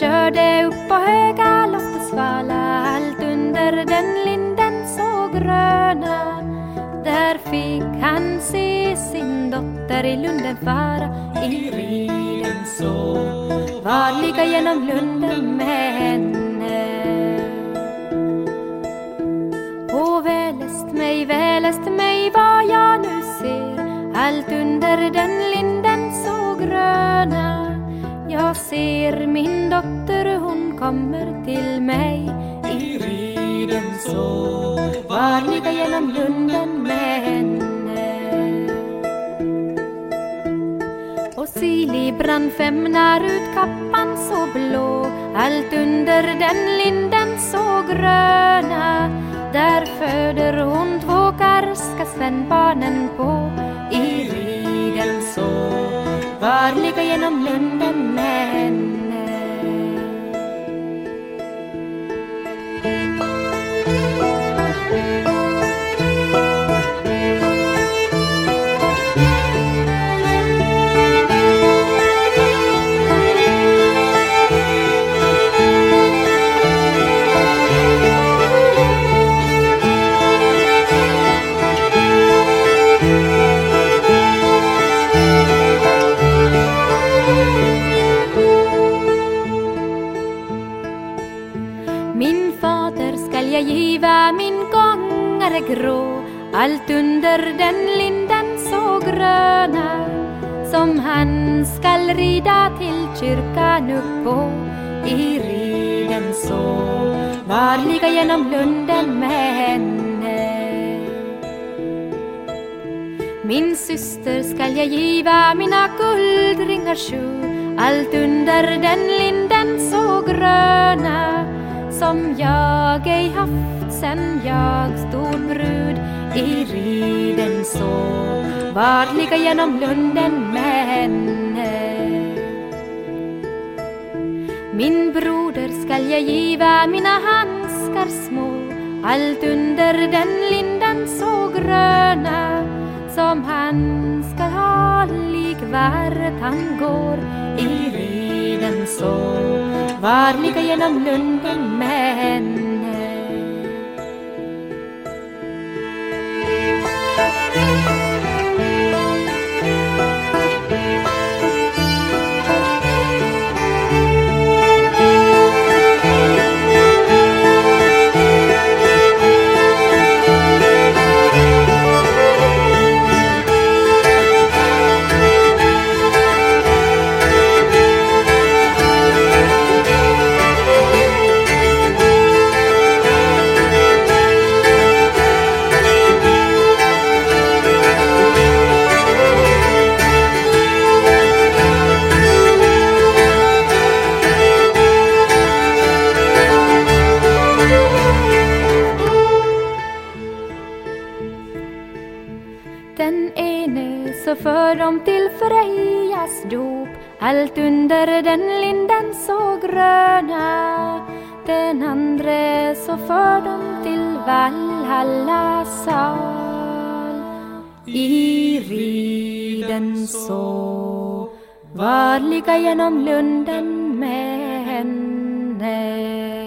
körde upp på höga Loppesvala Allt under den linden så gröna Där fick han se sin dotter i lunden fara. I riden så varliga genom lunden med henne. Åh välest mig, välest mig vad jag nu ser. Allt under den linden så gröna jag ser min dotter, hon kommer till mig. I riden så Varliga genom lunden med henne. Och Sili brann femnar ut kappan så blå. Allt under den linden så gröna. Där föder hon två karska spännbarnen på. I riden så Varliga genom lunden med Min min gångare grå. Allt under den linden så gröna Som han skall rida till kyrkan upp på I riden så Varliga genom lunden med henne. Min syster skall jag giva mina guldringar sju. Allt under den linden så gröna som jag ej haft sen jag stod brud I riden så. Varliga genom lunden med henne min broder skall jag giva mina handskar små. Allt under den linden så gröna Som han skall ha lik vart han går I riden. Varliga genom lunden med den ene så för de till Frejas dop. Allt under den linden så gröna den andre så för de till Valhalla sal. I riden så varliga genom lunden med henne.